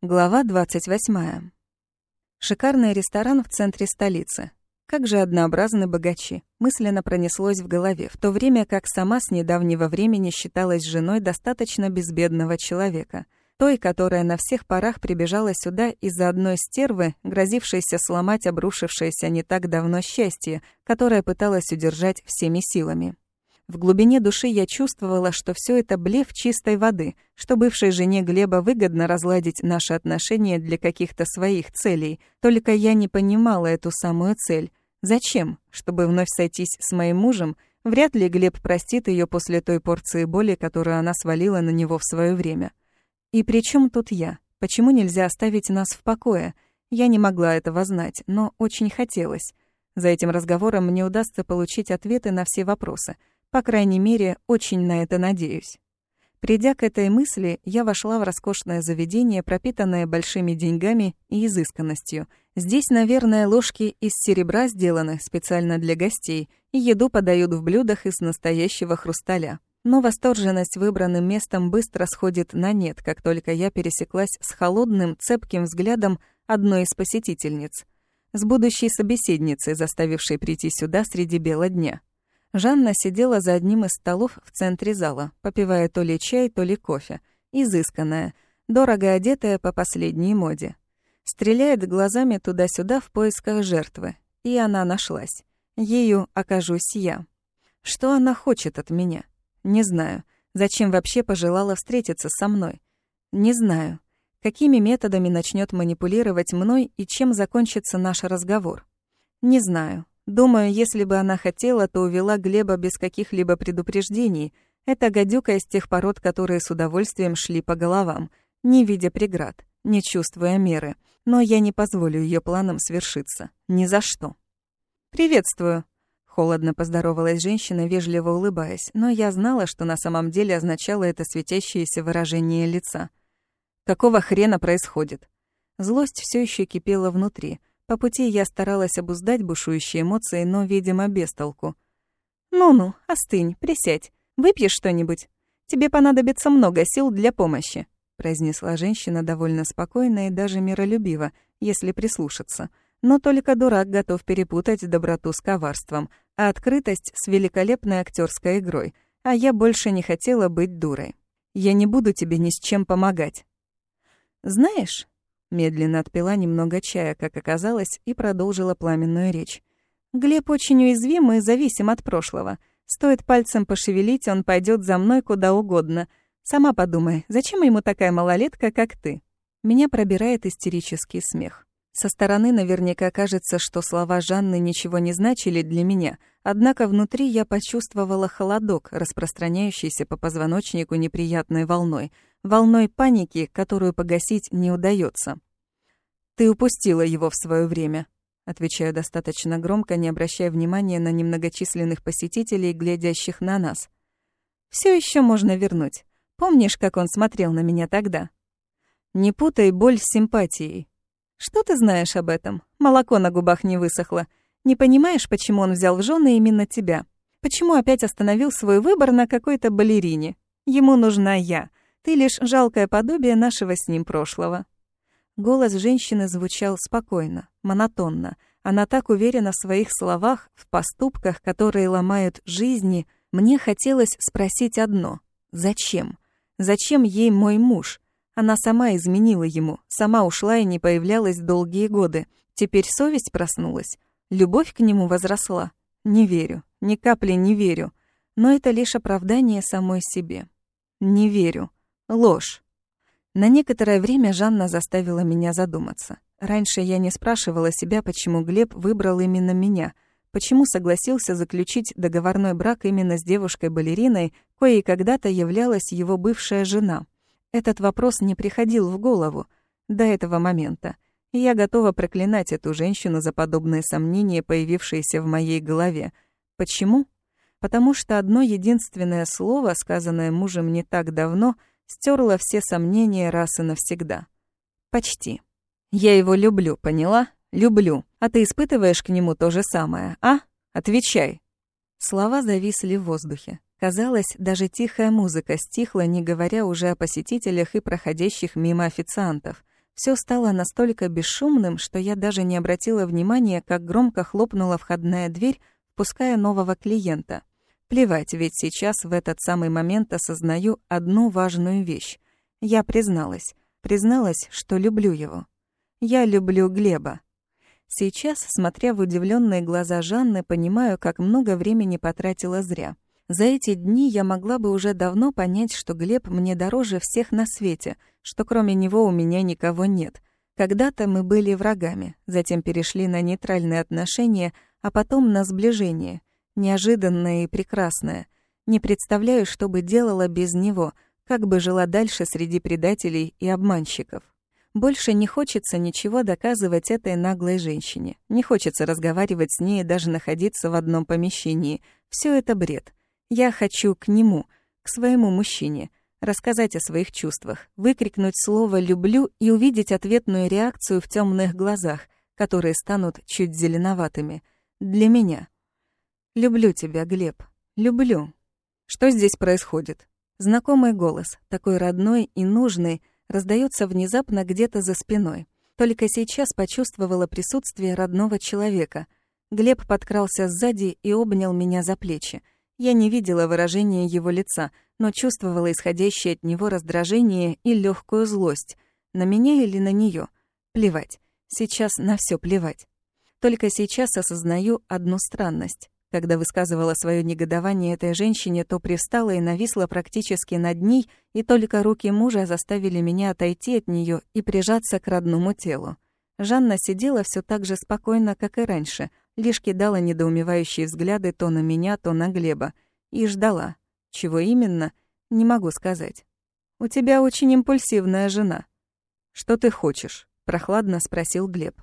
Глава 28. Шикарный ресторан в центре столицы. Как же однообразны богачи. Мысленно пронеслось в голове, в то время как сама с недавнего времени считалась женой достаточно безбедного человека. Той, которая на всех парах прибежала сюда из-за одной стервы, грозившейся сломать обрушившееся не так давно счастье, которое пыталась удержать всеми силами. В глубине души я чувствовала, что все это блеф чистой воды, что бывшей жене Глеба выгодно разладить наши отношения для каких-то своих целей. Только я не понимала эту самую цель. Зачем? Чтобы вновь сойтись с моим мужем? Вряд ли Глеб простит ее после той порции боли, которую она свалила на него в свое время. И при чем тут я? Почему нельзя оставить нас в покое? Я не могла этого знать, но очень хотелось. За этим разговором мне удастся получить ответы на все вопросы — по крайней мере, очень на это надеюсь. Придя к этой мысли, я вошла в роскошное заведение, пропитанное большими деньгами и изысканностью. Здесь, наверное, ложки из серебра сделаны специально для гостей, и еду подают в блюдах из настоящего хрусталя. Но восторженность выбранным местом быстро сходит на нет, как только я пересеклась с холодным, цепким взглядом одной из посетительниц. С будущей собеседницей, заставившей прийти сюда среди бела дня. Жанна сидела за одним из столов в центре зала, попивая то ли чай, то ли кофе. Изысканная, дорого одетая по последней моде. Стреляет глазами туда-сюда в поисках жертвы. И она нашлась. Ею окажусь я. Что она хочет от меня? Не знаю. Зачем вообще пожелала встретиться со мной? Не знаю. Какими методами начнет манипулировать мной и чем закончится наш разговор? Не знаю. Думаю, если бы она хотела, то увела Глеба без каких-либо предупреждений. Это гадюка из тех пород, которые с удовольствием шли по головам, не видя преград, не чувствуя меры. Но я не позволю ее планам свершиться. Ни за что. «Приветствую», — холодно поздоровалась женщина, вежливо улыбаясь, но я знала, что на самом деле означало это светящееся выражение лица. «Какого хрена происходит?» Злость все еще кипела внутри — по пути я старалась обуздать бушующие эмоции, но, видимо, без толку. «Ну-ну, остынь, присядь. Выпьешь что-нибудь? Тебе понадобится много сил для помощи», произнесла женщина довольно спокойно и даже миролюбиво, если прислушаться. Но только дурак готов перепутать доброту с коварством, а открытость с великолепной актерской игрой. А я больше не хотела быть дурой. Я не буду тебе ни с чем помогать. «Знаешь», Медленно отпила немного чая, как оказалось, и продолжила пламенную речь. «Глеб очень уязвим и зависим от прошлого. Стоит пальцем пошевелить, он пойдет за мной куда угодно. Сама подумай, зачем ему такая малолетка, как ты?» Меня пробирает истерический смех. Со стороны наверняка кажется, что слова Жанны ничего не значили для меня, однако внутри я почувствовала холодок, распространяющийся по позвоночнику неприятной волной — волной паники, которую погасить не удается. «Ты упустила его в свое время», отвечаю достаточно громко, не обращая внимания на немногочисленных посетителей, глядящих на нас. Все еще можно вернуть. Помнишь, как он смотрел на меня тогда? Не путай боль с симпатией. Что ты знаешь об этом? Молоко на губах не высохло. Не понимаешь, почему он взял в жены именно тебя? Почему опять остановил свой выбор на какой-то балерине? Ему нужна я. Ты лишь жалкое подобие нашего с ним прошлого». Голос женщины звучал спокойно, монотонно. Она так уверена в своих словах, в поступках, которые ломают жизни. Мне хотелось спросить одно. Зачем? Зачем ей мой муж? Она сама изменила ему, сама ушла и не появлялась долгие годы. Теперь совесть проснулась. Любовь к нему возросла. Не верю, ни капли не верю. Но это лишь оправдание самой себе. Не верю. Ложь. На некоторое время Жанна заставила меня задуматься. Раньше я не спрашивала себя, почему Глеб выбрал именно меня, почему согласился заключить договорной брак именно с девушкой-балериной, коей когда-то являлась его бывшая жена. Этот вопрос не приходил в голову до этого момента. Я готова проклинать эту женщину за подобные сомнения, появившиеся в моей голове. Почему? Потому что одно единственное слово, сказанное мужем не так давно — стерла все сомнения раз и навсегда. Почти. Я его люблю, поняла? Люблю. А ты испытываешь к нему то же самое, а? Отвечай. Слова зависли в воздухе. Казалось, даже тихая музыка стихла, не говоря уже о посетителях и проходящих мимо официантов. Все стало настолько бесшумным, что я даже не обратила внимания, как громко хлопнула входная дверь, впуская нового клиента. Плевать, ведь сейчас в этот самый момент осознаю одну важную вещь. Я призналась. Призналась, что люблю его. Я люблю Глеба. Сейчас, смотря в удивленные глаза Жанны, понимаю, как много времени потратила зря. За эти дни я могла бы уже давно понять, что Глеб мне дороже всех на свете, что кроме него у меня никого нет. Когда-то мы были врагами, затем перешли на нейтральные отношения, а потом на сближение. Неожиданное и прекрасное. Не представляю, что бы делала без него, как бы жила дальше среди предателей и обманщиков. Больше не хочется ничего доказывать этой наглой женщине. Не хочется разговаривать с ней и даже находиться в одном помещении. Все это бред. Я хочу к нему, к своему мужчине, рассказать о своих чувствах, выкрикнуть слово «люблю» и увидеть ответную реакцию в темных глазах, которые станут чуть зеленоватыми. Для меня. Люблю тебя, Глеб. Люблю. Что здесь происходит? Знакомый голос, такой родной и нужный, раздается внезапно где-то за спиной. Только сейчас почувствовала присутствие родного человека. Глеб подкрался сзади и обнял меня за плечи. Я не видела выражения его лица, но чувствовала исходящее от него раздражение и легкую злость. На меня или на нее? Плевать. Сейчас на все плевать. Только сейчас осознаю одну странность. Когда высказывала свое негодование этой женщине, то привстала и нависла практически над ней, и только руки мужа заставили меня отойти от нее и прижаться к родному телу. Жанна сидела все так же спокойно, как и раньше, лишь кидала недоумевающие взгляды то на меня, то на Глеба, и ждала. Чего именно, не могу сказать. «У тебя очень импульсивная жена». «Что ты хочешь?» — прохладно спросил Глеб.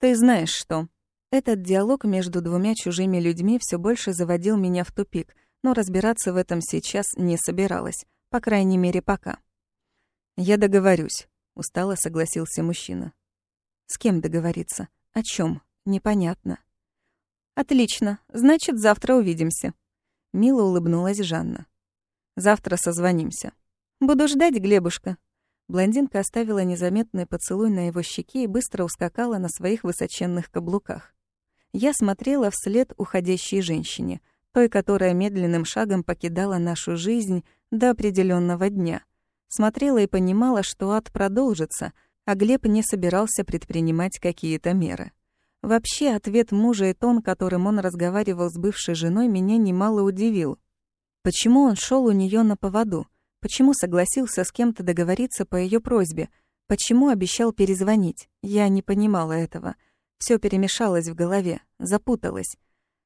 «Ты знаешь что», этот диалог между двумя чужими людьми все больше заводил меня в тупик, но разбираться в этом сейчас не собиралась, по крайней мере, пока. «Я договорюсь», — устало согласился мужчина. «С кем договориться? О чем? Непонятно». «Отлично, значит, завтра увидимся», — мило улыбнулась Жанна. «Завтра созвонимся». «Буду ждать, Глебушка». Блондинка оставила незаметный поцелуй на его щеке и быстро ускакала на своих высоченных каблуках. Я смотрела вслед уходящей женщине, той, которая медленным шагом покидала нашу жизнь до определенного дня. Смотрела и понимала, что ад продолжится, а Глеб не собирался предпринимать какие-то меры. Вообще, ответ мужа и тон, которым он разговаривал с бывшей женой, меня немало удивил. Почему он шел у нее на поводу? Почему согласился с кем-то договориться по ее просьбе? Почему обещал перезвонить? Я не понимала этого. Все перемешалось в голове, запуталось.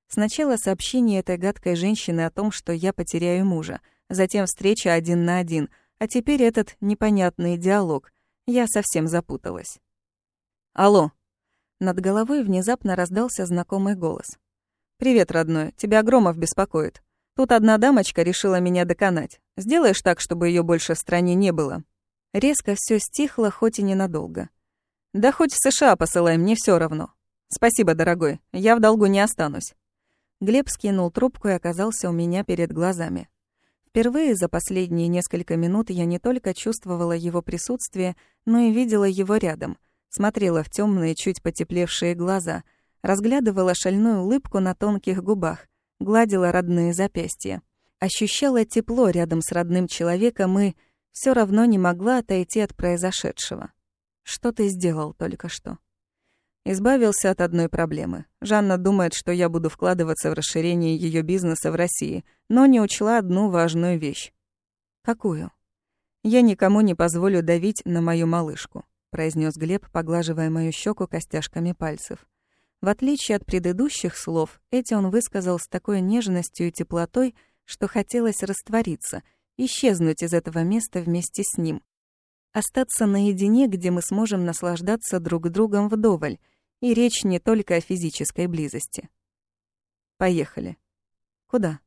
Сначала сообщение этой гадкой женщины о том, что я потеряю мужа, затем встреча один на один, а теперь этот непонятный диалог. Я совсем запуталась. «Алло!» Над головой внезапно раздался знакомый голос. «Привет, родной, тебя Громов беспокоит. Тут одна дамочка решила меня доконать. Сделаешь так, чтобы ее больше в стране не было?» Резко все стихло, хоть и ненадолго. Да хоть в США посылай, мне все равно. Спасибо, дорогой, я в долгу не останусь. Глеб скинул трубку и оказался у меня перед глазами. Впервые за последние несколько минут я не только чувствовала его присутствие, но и видела его рядом, смотрела в темные, чуть потеплевшие глаза, разглядывала шальную улыбку на тонких губах, гладила родные запястья. Ощущала тепло рядом с родным человеком и все равно не могла отойти от произошедшего. Что ты сделал только что? Избавился от одной проблемы. Жанна думает, что я буду вкладываться в расширение ее бизнеса в России, но не учла одну важную вещь. Какую? Я никому не позволю давить на мою малышку, произнес Глеб, поглаживая мою щеку костяшками пальцев. В отличие от предыдущих слов, эти он высказал с такой нежностью и теплотой, что хотелось раствориться, исчезнуть из этого места вместе с ним, Остаться наедине, где мы сможем наслаждаться друг другом вдоволь, и речь не только о физической близости. Поехали. Куда?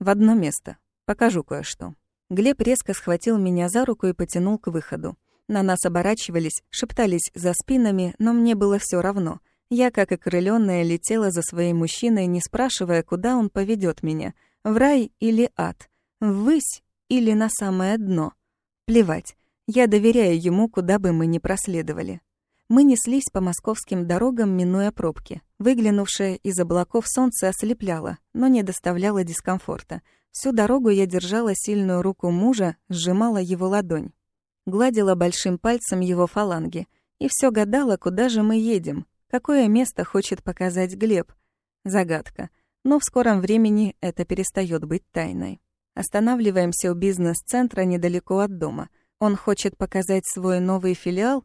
В одно место. Покажу кое-что. Глеб резко схватил меня за руку и потянул к выходу. На нас оборачивались, шептались за спинами, но мне было все равно. Я, как окрылённая, летела за своим мужчиной, не спрашивая, куда он поведет меня. В рай или ад? Ввысь или на самое дно? Плевать. Я доверяю ему, куда бы мы ни проследовали. Мы неслись по московским дорогам, минуя пробки. Выглянувшее из облаков солнце ослепляло, но не доставляло дискомфорта. Всю дорогу я держала сильную руку мужа, сжимала его ладонь. Гладила большим пальцем его фаланги. И все гадала, куда же мы едем, какое место хочет показать Глеб. Загадка. Но в скором времени это перестает быть тайной. Останавливаемся у бизнес-центра недалеко от дома. Он хочет показать свой новый филиал,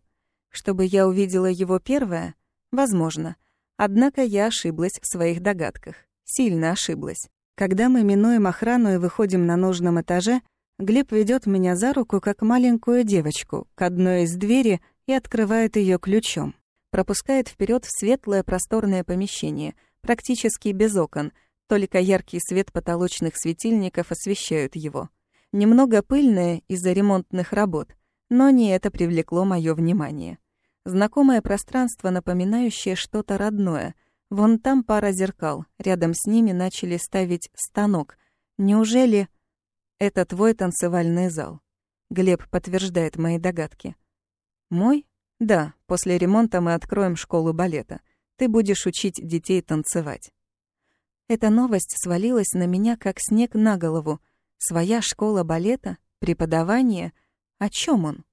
чтобы я увидела его первое? Возможно. Однако я ошиблась в своих догадках. Сильно ошиблась. Когда мы минуем охрану и выходим на нужном этаже, Глеб ведет меня за руку, как маленькую девочку, к одной из двери и открывает ее ключом. Пропускает вперед в светлое просторное помещение, практически без окон, только яркий свет потолочных светильников освещают его. Немного пыльное из-за ремонтных работ, но не это привлекло мое внимание. Знакомое пространство, напоминающее что-то родное — Вон там пара зеркал, рядом с ними начали ставить станок. Неужели это твой танцевальный зал? Глеб подтверждает мои догадки. Мой? Да, после ремонта мы откроем школу балета. Ты будешь учить детей танцевать. Эта новость свалилась на меня, как снег на голову. Своя школа балета? Преподавание? О чем он?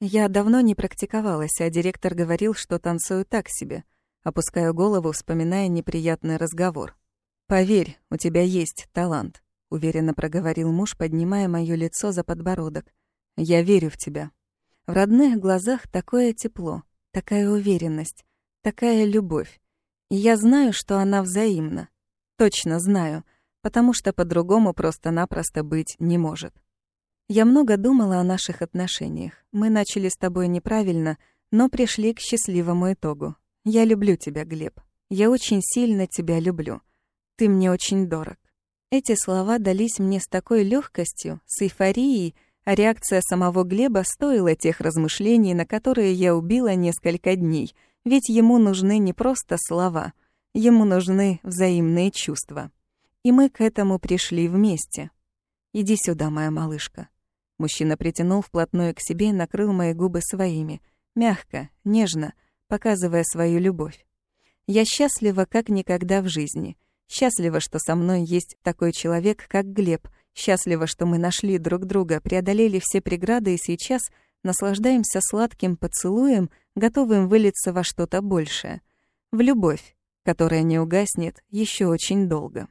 Я давно не практиковалась, а директор говорил, что танцую так себе — Опускаю голову, вспоминая неприятный разговор. «Поверь, у тебя есть талант», — уверенно проговорил муж, поднимая моё лицо за подбородок. «Я верю в тебя». В родных глазах такое тепло, такая уверенность, такая любовь. И я знаю, что она взаимна. Точно знаю, потому что по-другому просто-напросто быть не может. Я много думала о наших отношениях. Мы начали с тобой неправильно, но пришли к счастливому итогу. Я люблю тебя, Глеб. Я очень сильно тебя люблю. Ты мне очень дорог. Эти слова дались мне с такой легкостью, с эйфорией, а реакция самого Глеба стоила тех размышлений, на которые я убила несколько дней, ведь ему нужны не просто слова, ему нужны взаимные чувства. И мы к этому пришли вместе. «Иди сюда, моя малышка». Мужчина притянул вплотную к себе и накрыл мои губы своими, мягко, нежно, показывая свою любовь. Я счастлива как никогда в жизни. Счастлива, что со мной есть такой человек, как Глеб. Счастлива, что мы нашли друг друга, преодолели все преграды и сейчас наслаждаемся сладким поцелуем, готовым вылиться во что-то большее. В любовь, которая не угаснет еще очень долго.